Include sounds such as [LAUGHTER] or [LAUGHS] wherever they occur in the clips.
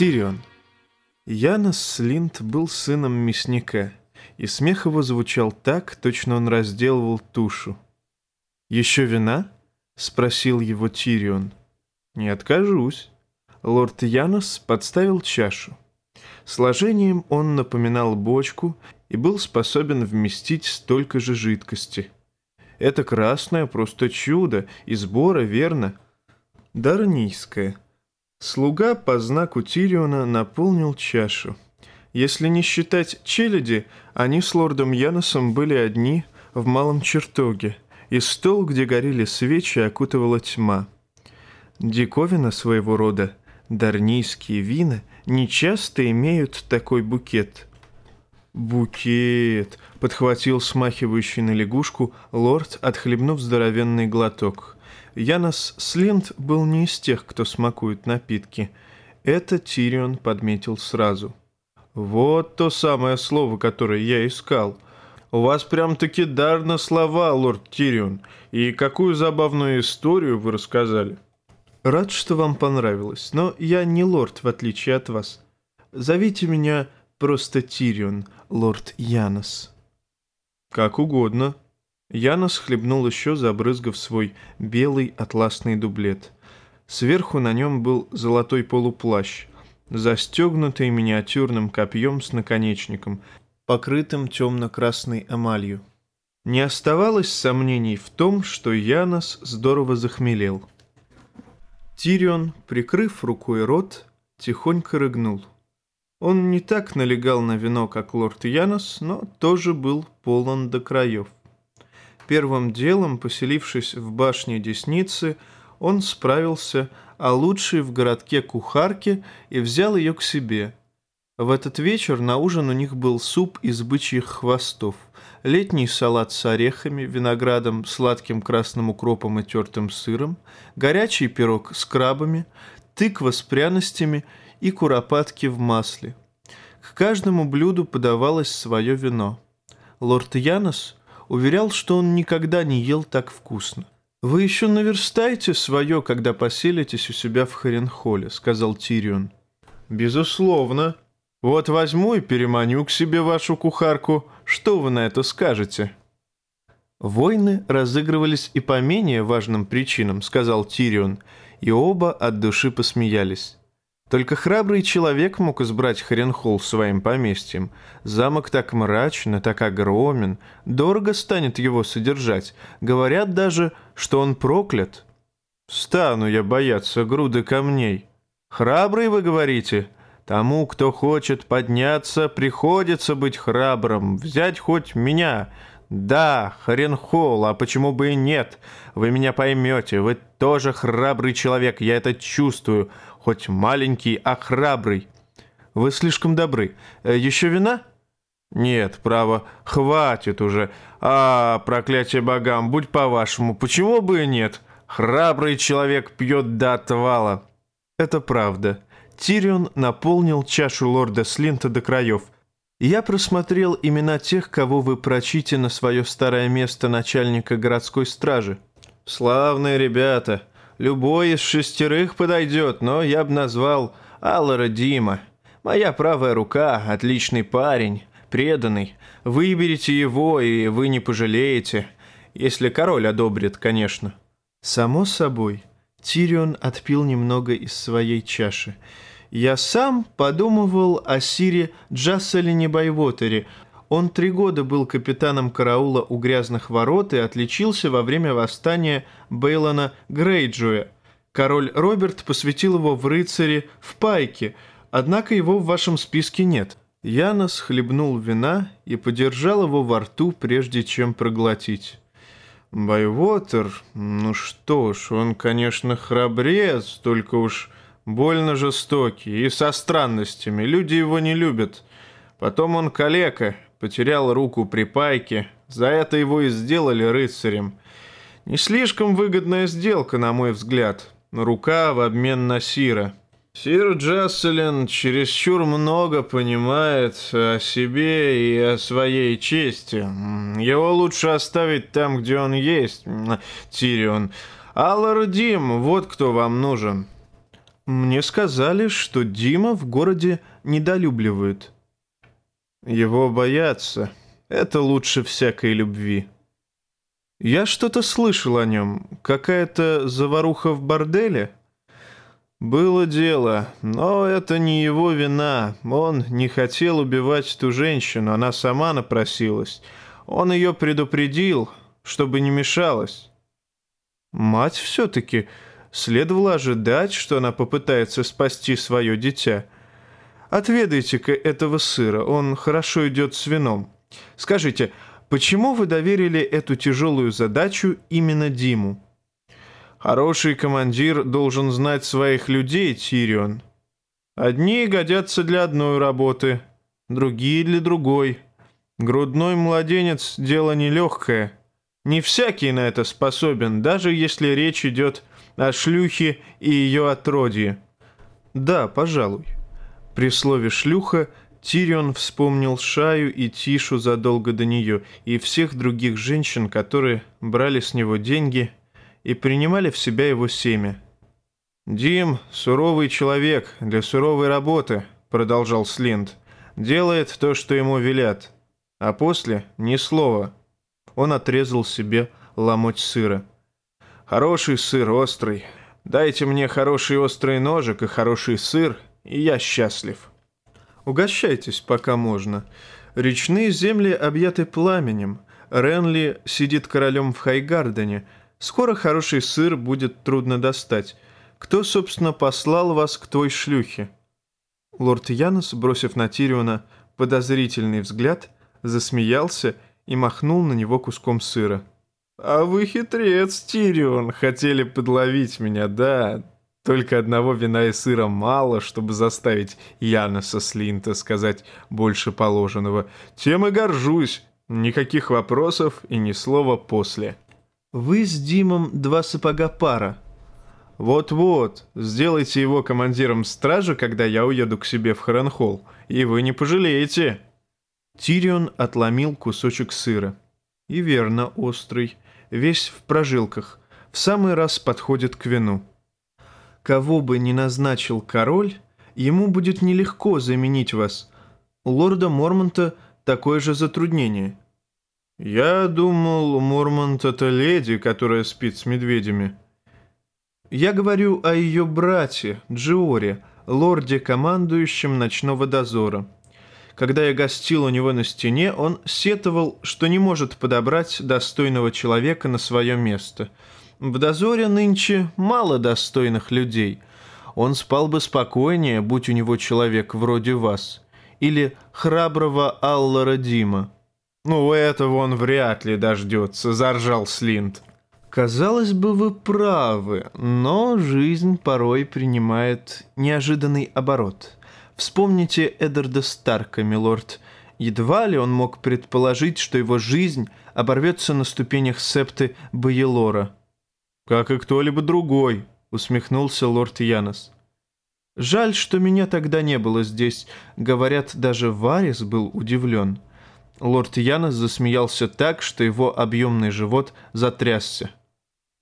Тирион. Янос Слинт был сыном мясника, и смех его звучал так, точно он разделывал тушу. «Еще вина?» — спросил его Тирион. «Не откажусь». Лорд Янос подставил чашу. Сложением он напоминал бочку и был способен вместить столько же жидкости. Это красное просто чудо, и сбора, верно? Дарнийское. Слуга по знаку Тириона наполнил чашу. Если не считать челяди, они с лордом Яносом были одни в малом чертоге, и стол, где горели свечи, окутывала тьма. Диковина своего рода, дарнийские вина, нечасто имеют такой букет. «Букет!» — подхватил смахивающий на лягушку лорд, отхлебнув здоровенный глоток. Янос Слинт был не из тех, кто смакует напитки. Это Тирион подметил сразу. «Вот то самое слово, которое я искал. У вас прям-таки дар на слова, лорд Тирион. И какую забавную историю вы рассказали». «Рад, что вам понравилось, но я не лорд, в отличие от вас. Зовите меня просто Тирион, лорд Янос». «Как угодно», Янос хлебнул еще, забрызгав свой белый атласный дублет. Сверху на нем был золотой полуплащ, застегнутый миниатюрным копьем с наконечником, покрытым темно-красной эмалью. Не оставалось сомнений в том, что Янос здорово захмелел. Тирион, прикрыв рукой рот, тихонько рыгнул. Он не так налегал на вино, как лорд Янос, но тоже был полон до краев. Первым делом, поселившись в башне Десницы, он справился о лучшей в городке кухарке и взял ее к себе. В этот вечер на ужин у них был суп из бычьих хвостов, летний салат с орехами, виноградом, сладким красным укропом и тертым сыром, горячий пирог с крабами, тыква с пряностями и куропатки в масле. К каждому блюду подавалось свое вино. Лорд Янос – уверял, что он никогда не ел так вкусно. «Вы еще наверстаете свое, когда поселитесь у себя в Харенхоле», — сказал Тирион. «Безусловно. Вот возьму и переманю к себе вашу кухарку. Что вы на это скажете?» «Войны разыгрывались и по менее важным причинам», — сказал Тирион, и оба от души посмеялись. Только храбрый человек мог избрать Харенхолл своим поместьем. Замок так мрачно, так огромен, дорого станет его содержать. Говорят даже, что он проклят. Стану я бояться груды камней. Храбрый, вы говорите? Тому, кто хочет подняться, приходится быть храбрым, взять хоть меня. Да, Харенхолл, а почему бы и нет? Вы меня поймете, вы тоже храбрый человек, я это чувствую хоть маленький, а храбрый. Вы слишком добры. Э, еще вина? Нет, право, хватит уже. А, проклятие богам, будь по-вашему, почему бы и нет? Храбрый человек пьет до отвала. Это правда. Тирион наполнил чашу лорда Слинта до краев. Я просмотрел имена тех, кого вы прочите на свое старое место начальника городской стражи. Славные ребята. Любой из шестерых подойдет, но я бы назвал Аллара Дима. Моя правая рука, отличный парень, преданный. Выберите его, и вы не пожалеете. Если король одобрит, конечно». Само собой, Тирион отпил немного из своей чаши. Я сам подумывал о Сире Джасселине Байвотере, он три года был капитаном караула у грязных ворот и отличился во время восстания Бейлона Грейджуя. Король Роберт посвятил его в рыцари в пайке, однако его в вашем списке нет. Янос хлебнул вина и подержал его во рту, прежде чем проглотить. Байвотер, ну что ж, он, конечно, храбрец, только уж больно жестокий и со странностями. Люди его не любят. Потом он калека, потерял руку при пайке, за это его и сделали рыцарем. Не слишком выгодная сделка, на мой взгляд. Рука в обмен на Сира. Сир Джасселин чересчур много понимает о себе и о своей чести. Его лучше оставить там, где он есть, Тирион. Аллар Дим, вот кто вам нужен. Мне сказали, что Дима в городе недолюбливают. Его боятся. Это лучше всякой любви. Я что-то слышал о нем. Какая-то заваруха в борделе? Было дело, но это не его вина. Он не хотел убивать ту женщину, она сама напросилась. Он ее предупредил, чтобы не мешалась. Мать все-таки следовало ожидать, что она попытается спасти свое дитя. Отведайте-ка этого сыра, он хорошо идет с вином. Скажите, почему вы доверили эту тяжелую задачу именно Диму? Хороший командир должен знать своих людей, Тирион. Одни годятся для одной работы, другие для другой. Грудной младенец – дело нелегкое. Не всякий на это способен, даже если речь идет о шлюхе и ее отродье. Да, пожалуй. При слове «шлюха» Тирион вспомнил Шаю и Тишу задолго до нее и всех других женщин, которые брали с него деньги и принимали в себя его семя. «Дим – суровый человек для суровой работы», – продолжал Слинд. «Делает то, что ему велят. А после – ни слова». Он отрезал себе ломоть сыра. «Хороший сыр, острый. Дайте мне хороший острый ножик и хороший сыр, и я счастлив». «Угощайтесь, пока можно. Речные земли объяты пламенем. Ренли сидит королем в Хайгардене – Скоро хороший сыр будет трудно достать. Кто, собственно, послал вас к той шлюхе?» Лорд Янос, бросив на Тириона подозрительный взгляд, засмеялся и махнул на него куском сыра. «А вы хитрец, Тирион, хотели подловить меня, да? Только одного вина и сыра мало, чтобы заставить Яноса Слинта сказать больше положенного. Тем и горжусь. Никаких вопросов и ни слова после». Вы с Димом два сапога пара. Вот-вот, сделайте его командиром стражи, когда я уеду к себе в Харенхолл, и вы не пожалеете. Тирион отломил кусочек сыра. И верно, острый, весь в прожилках, в самый раз подходит к вину. Кого бы ни назначил король, ему будет нелегко заменить вас. У лорда Мормонта такое же затруднение – «Я думал, Мормонт — это леди, которая спит с медведями». «Я говорю о ее брате, Джиоре, лорде-командующем ночного дозора. Когда я гостил у него на стене, он сетовал, что не может подобрать достойного человека на свое место. В дозоре нынче мало достойных людей. Он спал бы спокойнее, будь у него человек вроде вас. Или храброго Аллара Дима». «Ну, этого он вряд ли дождется», — заржал Слинт. «Казалось бы, вы правы, но жизнь порой принимает неожиданный оборот. Вспомните Эддарда Старка, милорд. Едва ли он мог предположить, что его жизнь оборвется на ступенях септы Баелора». «Как и кто-либо другой», — усмехнулся лорд Янос. «Жаль, что меня тогда не было здесь. Говорят, даже Варис был удивлен». Лорд Янос засмеялся так, что его объемный живот затрясся.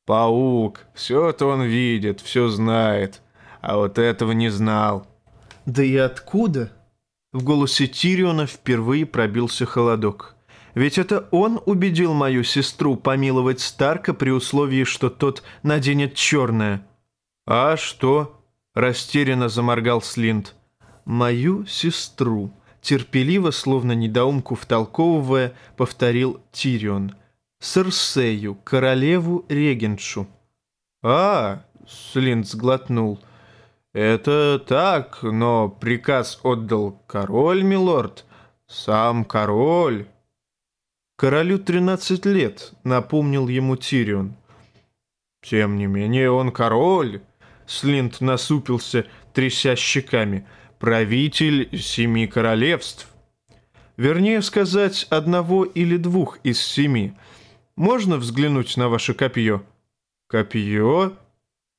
«Паук, все-то он видит, все знает, а вот этого не знал». «Да и откуда?» В голосе Тириона впервые пробился холодок. «Ведь это он убедил мою сестру помиловать Старка при условии, что тот наденет черное». «А что?» – растерянно заморгал Слинт. «Мою сестру», терпеливо, словно недоумку втолковывая, повторил Тирион. «Серсею, королеву-регеншу». «А!» — Слинт сглотнул. «Это так, но приказ отдал король, милорд. Сам король». «Королю тринадцать лет», — напомнил ему Тирион. «Тем не менее он король», — Слинт насупился, тряся щеками — правитель семи королевств. Вернее сказать, одного или двух из семи. Можно взглянуть на ваше копье? Копье?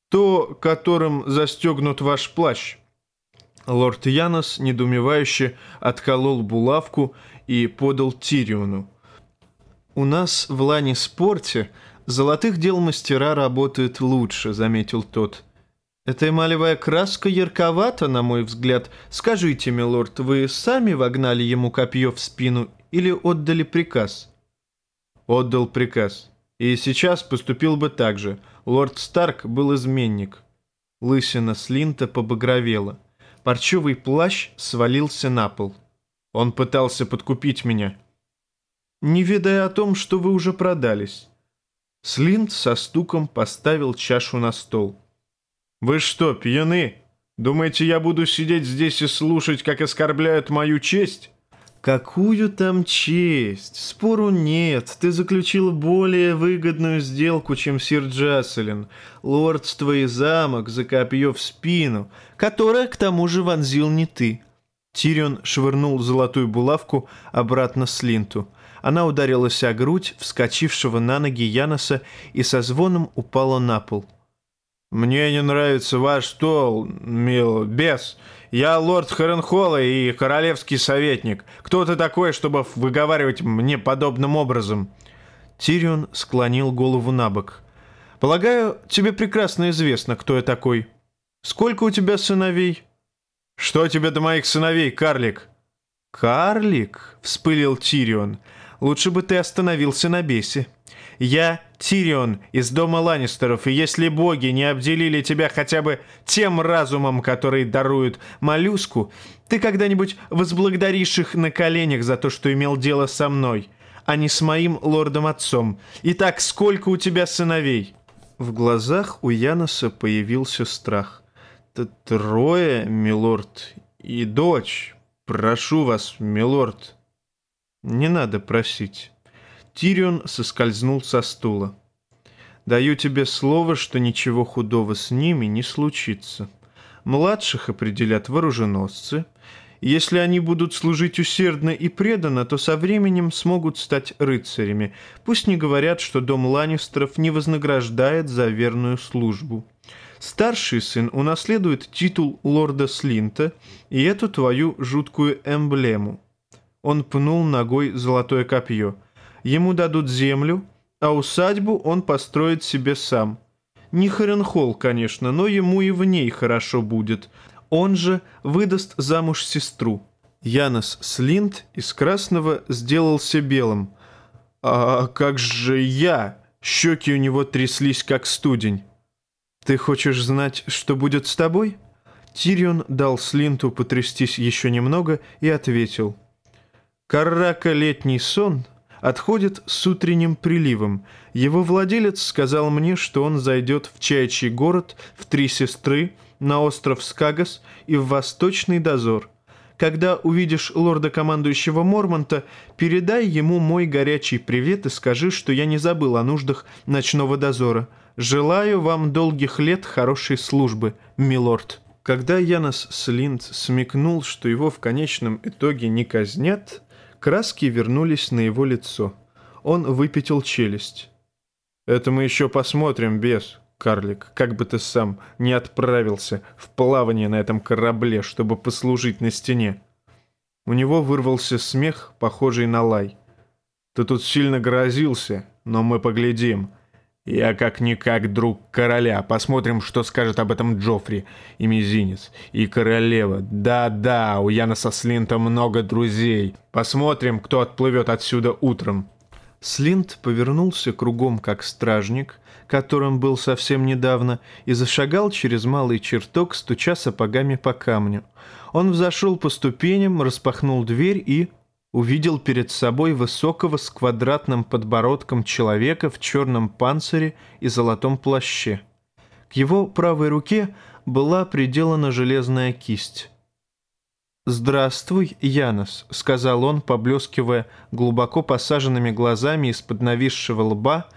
То, которым застегнут ваш плащ. Лорд Янос недоумевающе отколол булавку и подал Тириону. «У нас в Лане-спорте золотых дел мастера работают лучше», — заметил тот. Эта эмалевая краска ярковата, на мой взгляд. Скажите, милорд, вы сами вогнали ему копье в спину или отдали приказ?» «Отдал приказ. И сейчас поступил бы так же. Лорд Старк был изменник». Лысина Слинта побагровела. Парчевый плащ свалился на пол. Он пытался подкупить меня. Не ведая о том, что вы уже продались. Слинт со стуком поставил чашу на стол. «Вы что, пьяны? Думаете, я буду сидеть здесь и слушать, как оскорбляют мою честь?» «Какую там честь? Спору нет. Ты заключил более выгодную сделку, чем сир Джасселин. Лордство и замок за копье в спину, которое, к тому же, вонзил не ты». Тирион швырнул золотую булавку обратно Слинту. Она ударилась о грудь вскочившего на ноги Яноса и со звоном упала на пол. «Мне не нравится ваш стол, мил бес. Я лорд Харенхола и королевский советник. Кто ты такой, чтобы выговаривать мне подобным образом?» Тирион склонил голову на бок. «Полагаю, тебе прекрасно известно, кто я такой. Сколько у тебя сыновей?» «Что тебе до моих сыновей, карлик?» «Карлик?» — вспылил Тирион. «Лучше бы ты остановился на бесе. Я Тирион из дома Ланнистеров, и если боги не обделили тебя хотя бы тем разумом, который дарует моллюску, ты когда-нибудь возблагодаришь их на коленях за то, что имел дело со мной, а не с моим лордом-отцом. Итак, сколько у тебя сыновей?» В глазах у Яноса появился страх. «Трое, милорд, и дочь. Прошу вас, милорд». «Не надо просить». Тирион соскользнул со стула. «Даю тебе слово, что ничего худого с ними не случится. Младших определят вооруженосцы. Если они будут служить усердно и преданно, то со временем смогут стать рыцарями. Пусть не говорят, что дом Ланнистеров не вознаграждает за верную службу. Старший сын унаследует титул лорда Слинта и эту твою жуткую эмблему». Он пнул ногой золотое копье – ему дадут землю, а усадьбу он построит себе сам. Не Харенхолл, конечно, но ему и в ней хорошо будет. Он же выдаст замуж сестру. Янос Слинт из красного сделался белым. «А как же я?» Щеки у него тряслись, как студень. «Ты хочешь знать, что будет с тобой?» Тирион дал Слинту потрястись еще немного и ответил. «Карака летний сон отходит с утренним приливом. Его владелец сказал мне, что он зайдет в Чайчий город, в Три Сестры, на остров Скагас и в Восточный дозор. Когда увидишь лорда-командующего Мормонта, передай ему мой горячий привет и скажи, что я не забыл о нуждах ночного дозора. Желаю вам долгих лет хорошей службы, милорд». Когда Янос Слинт смекнул, что его в конечном итоге не казнят, Краски вернулись на его лицо. Он выпятил челюсть. «Это мы еще посмотрим, без, карлик, как бы ты сам не отправился в плавание на этом корабле, чтобы послужить на стене». У него вырвался смех, похожий на лай. «Ты тут сильно грозился, но мы поглядим. Я как-никак друг короля. Посмотрим, что скажет об этом Джоффри и Мизинец. И королева. Да-да, у Яна со Слинта много друзей. Посмотрим, кто отплывет отсюда утром. Слинт повернулся кругом, как стражник, которым был совсем недавно, и зашагал через малый чертог, стуча сапогами по камню. Он взошел по ступеням, распахнул дверь и увидел перед собой высокого с квадратным подбородком человека в черном панцире и золотом плаще. К его правой руке была приделана железная кисть. «Здравствуй, Янос», — сказал он, поблескивая глубоко посаженными глазами из-под нависшего лба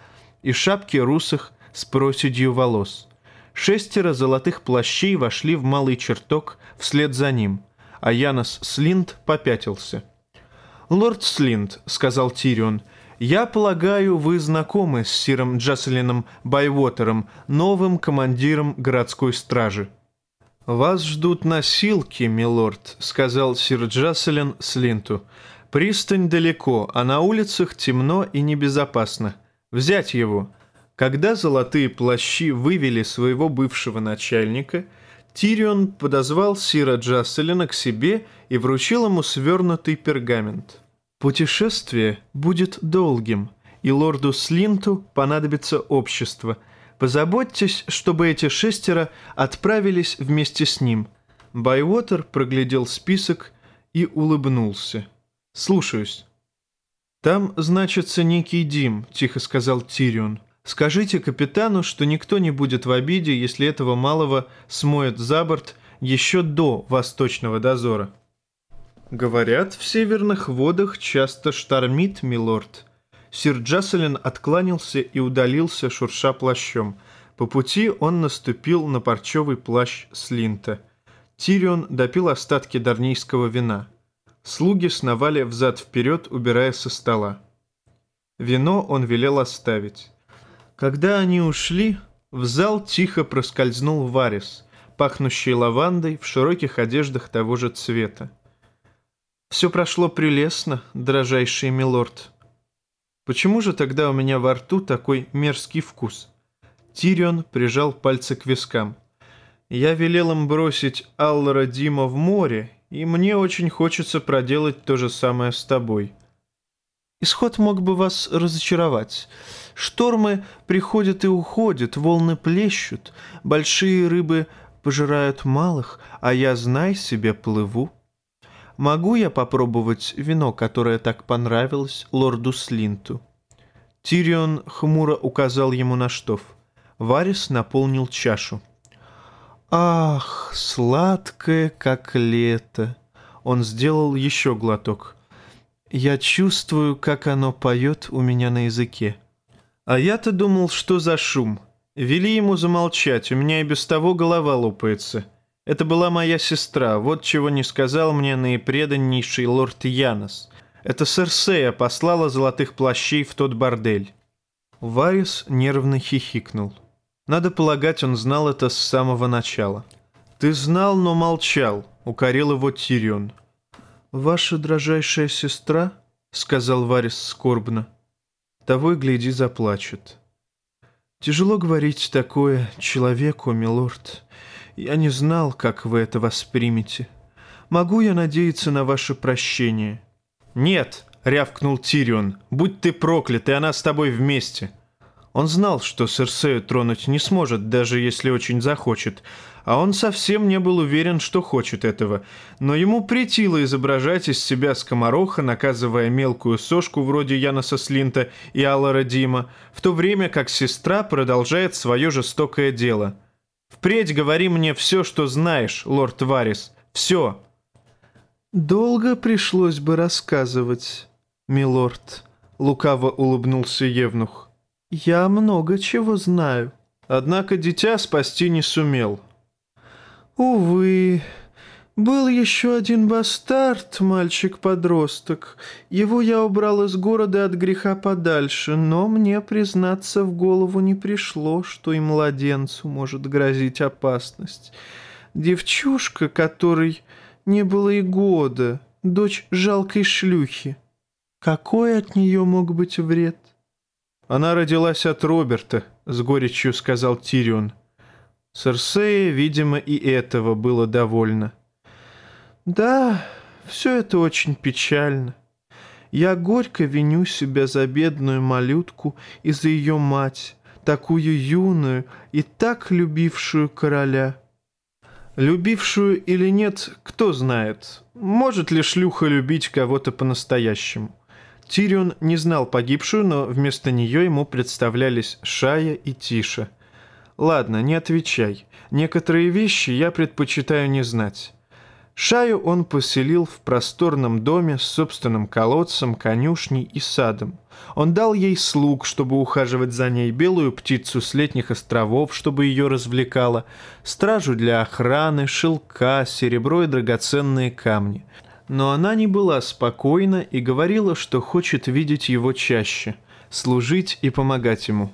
и шапки русых с проседью волос. Шестеро золотых плащей вошли в малый чертог вслед за ним, а Янос Слинд попятился — «Лорд Слинд», — сказал Тирион, — «я полагаю, вы знакомы с сиром Джаселином Байвотером, новым командиром городской стражи». «Вас ждут носилки, милорд», — сказал сир Джаселин Слинту. «Пристань далеко, а на улицах темно и небезопасно. Взять его. Когда золотые плащи вывели своего бывшего начальника, Тирион подозвал Сира Джасселина к себе и вручил ему свернутый пергамент. «Путешествие будет долгим, и лорду Слинту понадобится общество. Позаботьтесь, чтобы эти шестеро отправились вместе с ним». Байвотер проглядел список и улыбнулся. «Слушаюсь». «Там значится некий Дим», — тихо сказал Тирион. «Скажите капитану, что никто не будет в обиде, если этого малого смоет за борт еще до восточного дозора». «Говорят, в северных водах часто штормит, милорд». Сир Джасселин откланялся и удалился, шурша плащом. По пути он наступил на парчевый плащ Слинта. Тирион допил остатки дарнийского вина. Слуги сновали взад-вперед, убирая со стола. Вино он велел оставить. Когда они ушли, в зал тихо проскользнул Варис, пахнущий лавандой в широких одеждах того же цвета. «Все прошло прелестно, дрожайший милорд. Почему же тогда у меня во рту такой мерзкий вкус?» Тирион прижал пальцы к вискам. «Я велел им бросить Аллара Дима в море и мне очень хочется проделать то же самое с тобой. Исход мог бы вас разочаровать. Штормы приходят и уходят, волны плещут, большие рыбы пожирают малых, а я, знай себе, плыву. Могу я попробовать вино, которое так понравилось лорду Слинту?» Тирион хмуро указал ему на штоф. Варис наполнил чашу. Ах, сладкое, как лето. Он сделал еще глоток. Я чувствую, как оно поет у меня на языке. А я-то думал, что за шум. Вели ему замолчать, у меня и без того голова лопается. Это была моя сестра, вот чего не сказал мне наипреданнейший лорд Янос. Это Серсея послала золотых плащей в тот бордель. Варис нервно хихикнул. Надо полагать, он знал это с самого начала. «Ты знал, но молчал», — укорил его Тирион. «Ваша дрожайшая сестра?» — сказал Варис скорбно. «Того и гляди, заплачет». «Тяжело говорить такое человеку, милорд. Я не знал, как вы это воспримете. Могу я надеяться на ваше прощение?» «Нет!» — рявкнул Тирион. «Будь ты проклят, и она с тобой вместе!» Он знал, что Серсею тронуть не сможет, даже если очень захочет, а он совсем не был уверен, что хочет этого. Но ему притило изображать из себя скомороха, наказывая мелкую сошку вроде Яноса Слинта и Аллара Дима, в то время как сестра продолжает свое жестокое дело. «Впредь говори мне все, что знаешь, лорд Варис, все!» «Долго пришлось бы рассказывать, милорд», — лукаво улыбнулся Евнух. «Я много чего знаю». Однако дитя спасти не сумел. «Увы, был еще один бастард, мальчик-подросток. Его я убрал из города от греха подальше, но мне, признаться, в голову не пришло, что и младенцу может грозить опасность. Девчушка, которой не было и года, дочь жалкой шлюхи. Какой от нее мог быть вред?» «Она родилась от Роберта», — с горечью сказал Тирион. Серсея, видимо, и этого было довольно. «Да, все это очень печально. Я горько виню себя за бедную малютку и за ее мать, такую юную и так любившую короля». Любившую или нет, кто знает. Может ли шлюха любить кого-то по-настоящему? Тирион не знал погибшую, но вместо нее ему представлялись Шая и Тиша. «Ладно, не отвечай. Некоторые вещи я предпочитаю не знать». Шаю он поселил в просторном доме с собственным колодцем, конюшней и садом. Он дал ей слуг, чтобы ухаживать за ней, белую птицу с летних островов, чтобы ее развлекала, стражу для охраны, шелка, серебро и драгоценные камни — но она не была спокойна и говорила, что хочет видеть его чаще, служить и помогать ему.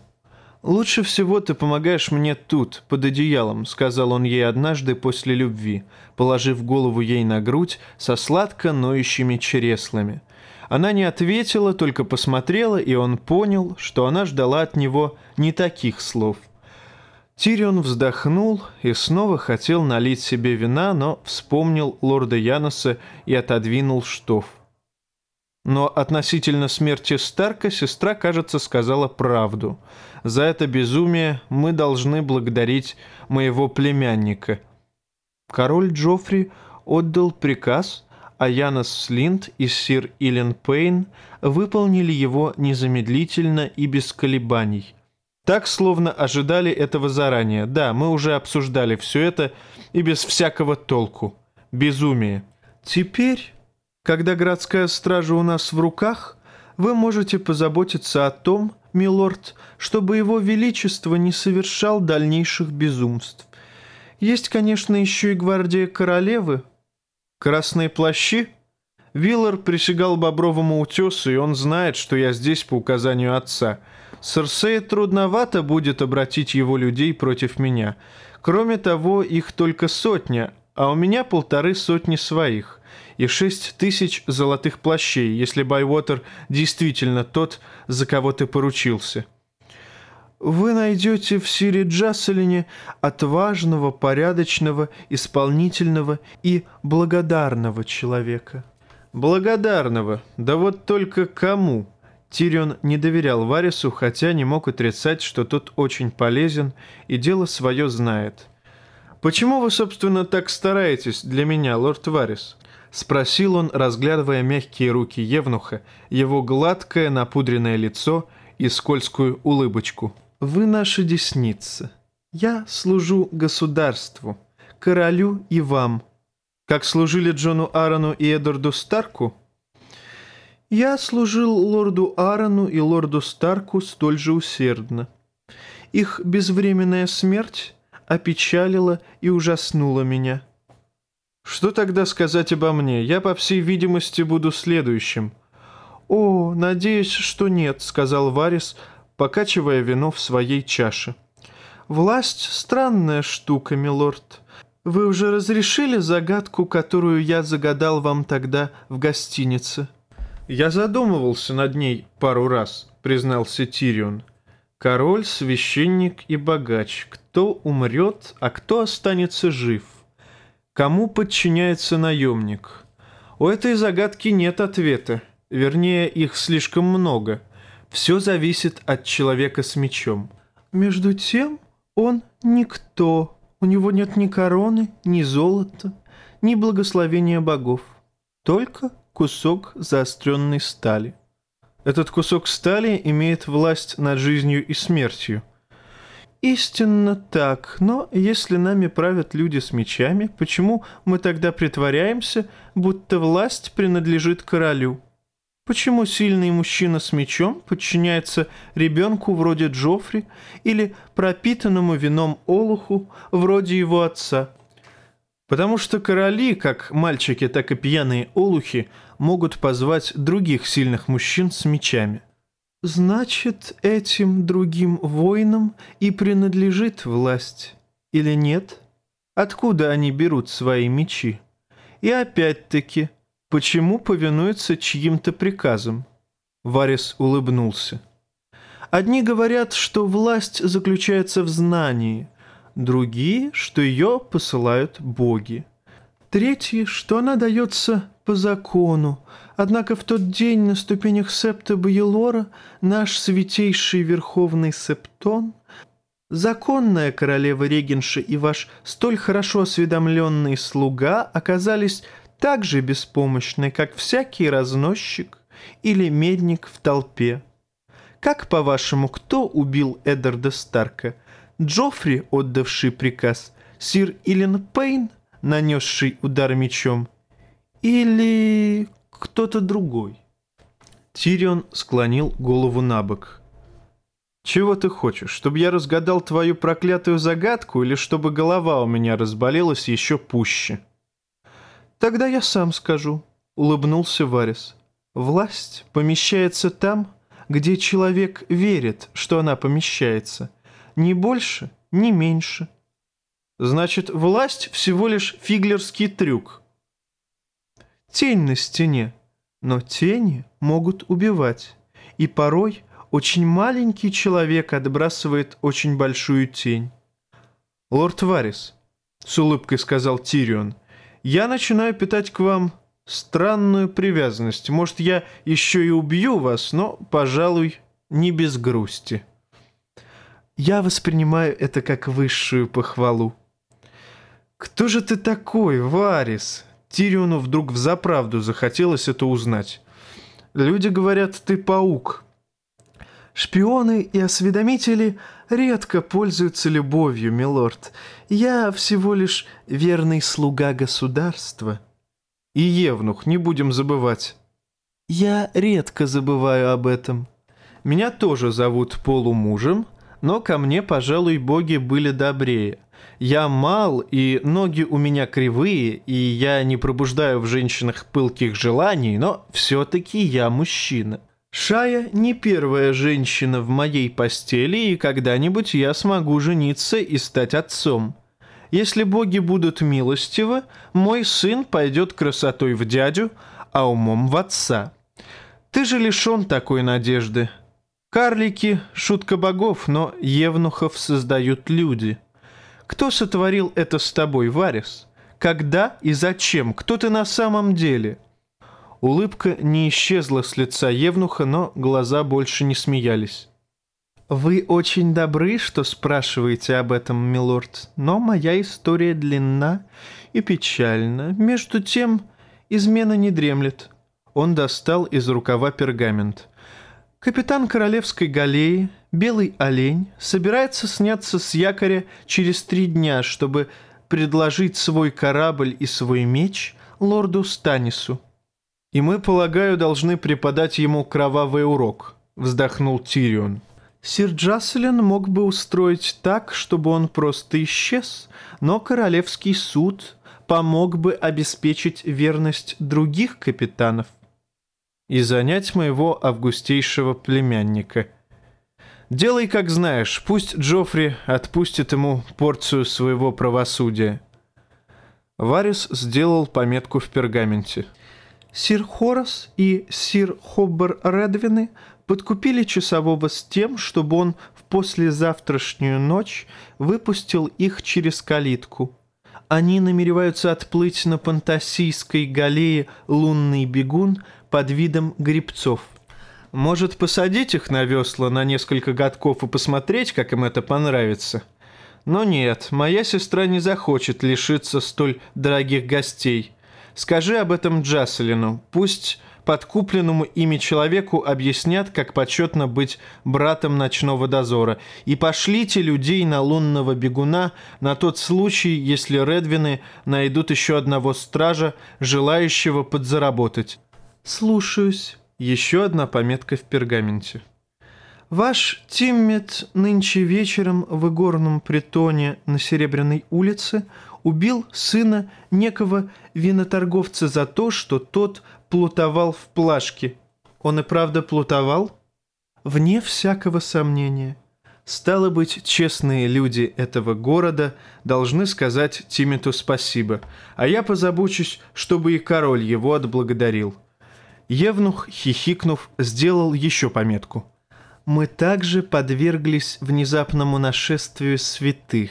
«Лучше всего ты помогаешь мне тут, под одеялом», — сказал он ей однажды после любви, положив голову ей на грудь со сладко ноющими череслами. Она не ответила, только посмотрела, и он понял, что она ждала от него не таких слов. Тирион вздохнул и снова хотел налить себе вина, но вспомнил лорда Яноса и отодвинул штоф. Но относительно смерти Старка сестра, кажется, сказала правду. За это безумие мы должны благодарить моего племянника. Король Джоффри отдал приказ, а Янос Слинт и сир Илен Пейн выполнили его незамедлительно и без колебаний. Так, словно ожидали этого заранее. Да, мы уже обсуждали все это и без всякого толку. Безумие. Теперь, когда городская стража у нас в руках, вы можете позаботиться о том, милорд, чтобы его величество не совершал дальнейших безумств. Есть, конечно, еще и гвардия королевы. Красные плащи? Виллар присягал Бобровому утесу, и он знает, что я здесь по указанию отца — Серсея трудновато будет обратить его людей против меня. Кроме того, их только сотня, а у меня полторы сотни своих и шесть тысяч золотых плащей, если Байвотер действительно тот, за кого ты поручился. Вы найдете в Сире Джасселине отважного, порядочного, исполнительного и благодарного человека. Благодарного? Да вот только кому?» Тирион не доверял Варису, хотя не мог отрицать, что тот очень полезен и дело свое знает. «Почему вы, собственно, так стараетесь для меня, лорд Варис?» — спросил он, разглядывая мягкие руки Евнуха, его гладкое напудренное лицо и скользкую улыбочку. «Вы наша десница. Я служу государству, королю и вам. Как служили Джону Аарону и Эдварду Старку?» Я служил лорду Аарону и лорду Старку столь же усердно. Их безвременная смерть опечалила и ужаснула меня. Что тогда сказать обо мне? Я, по всей видимости, буду следующим. «О, надеюсь, что нет», — сказал Варис, покачивая вино в своей чаше. «Власть — странная штука, милорд. Вы уже разрешили загадку, которую я загадал вам тогда в гостинице?» «Я задумывался над ней пару раз», — признался Тирион. «Король, священник и богач. Кто умрет, а кто останется жив? Кому подчиняется наемник? У этой загадки нет ответа. Вернее, их слишком много. Все зависит от человека с мечом. Между тем, он никто. У него нет ни короны, ни золота, ни благословения богов. Только кусок заостренной стали. Этот кусок стали имеет власть над жизнью и смертью. Истинно так, но если нами правят люди с мечами, почему мы тогда притворяемся, будто власть принадлежит королю? Почему сильный мужчина с мечом подчиняется ребенку вроде Джоффри или пропитанному вином олуху вроде его отца? Потому что короли, как мальчики, так и пьяные олухи, могут позвать других сильных мужчин с мечами. Значит, этим другим воинам и принадлежит власть. Или нет? Откуда они берут свои мечи? И опять-таки, почему повинуются чьим-то приказам? Варис улыбнулся. Одни говорят, что власть заключается в знании – другие, что ее посылают боги. Третьи, что она дается по закону, однако в тот день на ступенях септа Баелора наш святейший верховный септон, законная королева Регенша и ваш столь хорошо осведомленный слуга оказались так же беспомощны, как всякий разносчик или медник в толпе. Как, по-вашему, кто убил Эддарда Старка – Джоффри, отдавший приказ, сир Илен Пейн, нанесший удар мечом, или кто-то другой. Тирион склонил голову на бок. «Чего ты хочешь, чтобы я разгадал твою проклятую загадку или чтобы голова у меня разболелась еще пуще?» «Тогда я сам скажу», — улыбнулся Варис. «Власть помещается там, где человек верит, что она помещается» Ни больше, ни меньше. Значит, власть всего лишь фиглерский трюк. Тень на стене. Но тени могут убивать, и порой очень маленький человек отбрасывает очень большую тень. «Лорд Варис», — с улыбкой сказал Тирион, — «я начинаю питать к вам странную привязанность. Может, я еще и убью вас, но, пожалуй, не без грусти». Я воспринимаю это как высшую похвалу. «Кто же ты такой, Варис?» Тириону вдруг взаправду захотелось это узнать. «Люди говорят, ты паук». «Шпионы и осведомители редко пользуются любовью, милорд. Я всего лишь верный слуга государства». «И Евнух, не будем забывать». «Я редко забываю об этом. Меня тоже зовут полумужем, но ко мне, пожалуй, боги были добрее». Я мал, и ноги у меня кривые, и я не пробуждаю в женщинах пылких желаний, но все-таки я мужчина. Шая не первая женщина в моей постели, и когда-нибудь я смогу жениться и стать отцом. Если боги будут милостивы, мой сын пойдет красотой в дядю, а умом в отца. Ты же лишен такой надежды. Карлики — шутка богов, но евнухов создают люди». Кто сотворил это с тобой, Варис? Когда и зачем? Кто ты на самом деле?» Улыбка не исчезла с лица Евнуха, но глаза больше не смеялись. «Вы очень добры, что спрашиваете об этом, милорд, но моя история длинна и печальна. Между тем, измена не дремлет». Он достал из рукава пергамент. Капитан Королевской галеи, белый олень, собирается сняться с якоря через три дня, чтобы предложить свой корабль и свой меч лорду Станису. «И мы, полагаю, должны преподать ему кровавый урок», — вздохнул Тирион. «Сир Джаселин мог бы устроить так, чтобы он просто исчез, но Королевский суд помог бы обеспечить верность других капитанов и занять моего августейшего племянника. Делай, как знаешь, пусть Джоффри отпустит ему порцию своего правосудия». Варис сделал пометку в пергаменте. Сир Хорас и сир Хоббер Редвины подкупили часового с тем, чтобы он в послезавтрашнюю ночь выпустил их через калитку. Они намереваются отплыть на Пантасийской галее «Лунный бегун» под видом грибцов. Может, посадить их на весла на несколько годков и посмотреть, как им это понравится? Но нет, моя сестра не захочет лишиться столь дорогих гостей. Скажи об этом Джаселину, пусть подкупленному ими человеку объяснят, как почетно быть братом ночного дозора, и пошлите людей на лунного бегуна на тот случай, если Редвины найдут еще одного стража, желающего подзаработать. «Слушаюсь». Еще одна пометка в пергаменте. «Ваш Тиммет нынче вечером в игорном притоне на Серебряной улице убил сына некого виноторговца за то, что тот плутовал в плашке. Он и правда плутовал? Вне всякого сомнения. Стало быть, честные люди этого города должны сказать Тимету спасибо, а я позабочусь, чтобы и король его отблагодарил». Евнух, хихикнув, сделал еще пометку. «Мы также подверглись внезапному нашествию святых.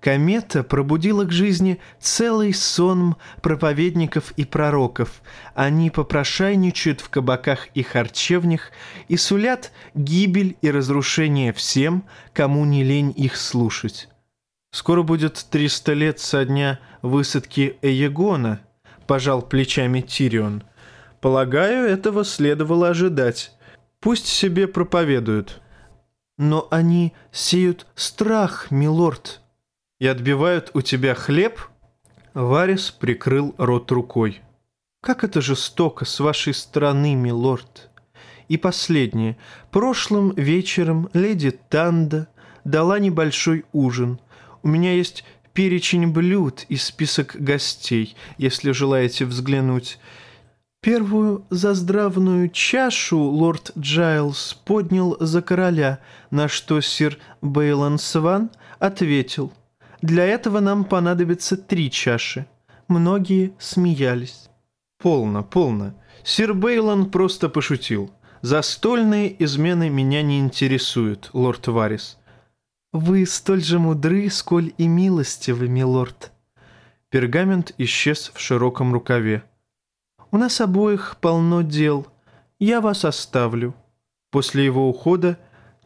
Комета пробудила к жизни целый сон проповедников и пророков. Они попрошайничают в кабаках и харчевнях и сулят гибель и разрушение всем, кому не лень их слушать. Скоро будет триста лет со дня высадки Эегона», — пожал плечами Тирион — Полагаю, этого следовало ожидать. Пусть себе проповедуют. Но они сеют страх, милорд. И отбивают у тебя хлеб? Варис прикрыл рот рукой. Как это жестоко с вашей стороны, милорд. И последнее. Прошлым вечером леди Танда дала небольшой ужин. У меня есть перечень блюд и список гостей, если желаете взглянуть. Первую заздравную чашу лорд Джайлз поднял за короля, на что сир Бейлан Сван ответил, «Для этого нам понадобится три чаши». Многие смеялись. Полно, полно. Сир Бейлон просто пошутил. Застольные измены меня не интересуют, лорд Варис. Вы столь же мудры, сколь и милостивы, милорд. Пергамент исчез в широком рукаве. У нас обоих полно дел. Я вас оставлю. После его ухода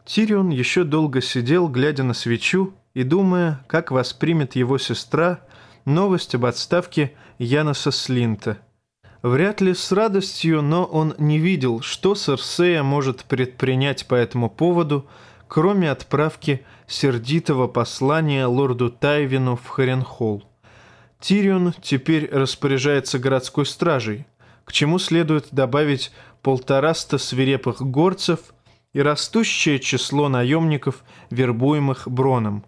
Тирион еще долго сидел, глядя на свечу и думая, как воспримет его сестра новость об отставке Яноса Слинта. Вряд ли с радостью, но он не видел, что Серсея может предпринять по этому поводу, кроме отправки сердитого послания лорду Тайвину в Харенхолл. Тирион теперь распоряжается городской стражей, к чему следует добавить полтораста свирепых горцев и растущее число наемников, вербуемых Броном.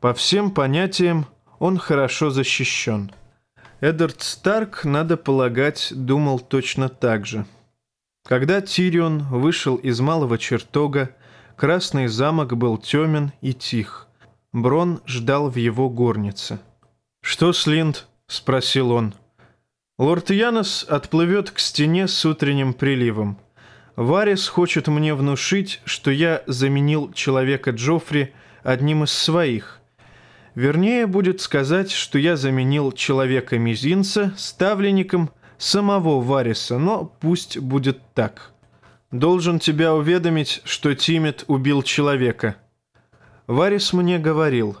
По всем понятиям он хорошо защищен. Эддард Старк, надо полагать, думал точно так же. Когда Тирион вышел из малого чертога, Красный замок был темен и тих. Брон ждал в его горнице. «Что, Слинд?» — спросил он. «Лорд Янос отплывет к стене с утренним приливом. Варис хочет мне внушить, что я заменил человека Джоффри одним из своих, Вернее, будет сказать, что я заменил человека-мизинца ставленником самого Вариса, но пусть будет так. Должен тебя уведомить, что Тимет убил человека. Варис мне говорил.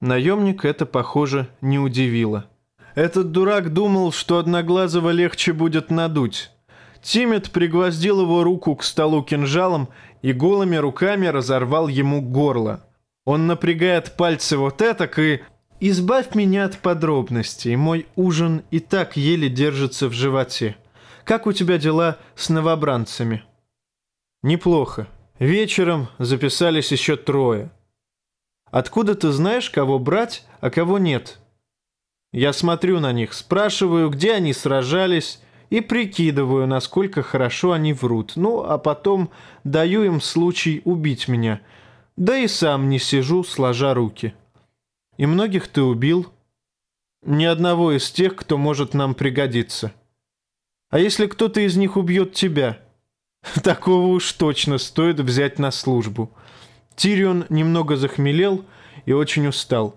Наемник это, похоже, не удивило. Этот дурак думал, что Одноглазого легче будет надуть. Тимет пригвоздил его руку к столу кинжалом и голыми руками разорвал ему горло. Он напрягает пальцы вот этак и... Избавь меня от подробностей. Мой ужин и так еле держится в животе. Как у тебя дела с новобранцами? Неплохо. Вечером записались еще трое. Откуда ты знаешь, кого брать, а кого нет? Я смотрю на них, спрашиваю, где они сражались, и прикидываю, насколько хорошо они врут. Ну, а потом даю им случай убить меня – да и сам не сижу, сложа руки. И многих ты убил. Ни одного из тех, кто может нам пригодиться. А если кто-то из них убьет тебя? [LAUGHS] Такого уж точно стоит взять на службу. Тирион немного захмелел и очень устал.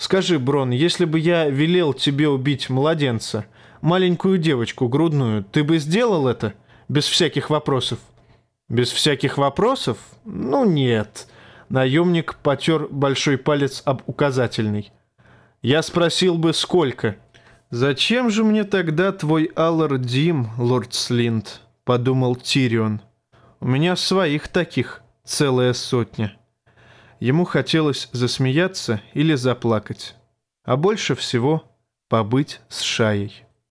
Скажи, Брон, если бы я велел тебе убить младенца, маленькую девочку грудную, ты бы сделал это? Без всяких вопросов. Без всяких вопросов? Ну нет. Наемник потер большой палец об указательный. «Я спросил бы, сколько?» «Зачем же мне тогда твой Аллар Дим, лорд Слинд?» — подумал Тирион. «У меня своих таких целая сотня». Ему хотелось засмеяться или заплакать, а больше всего побыть с Шаей.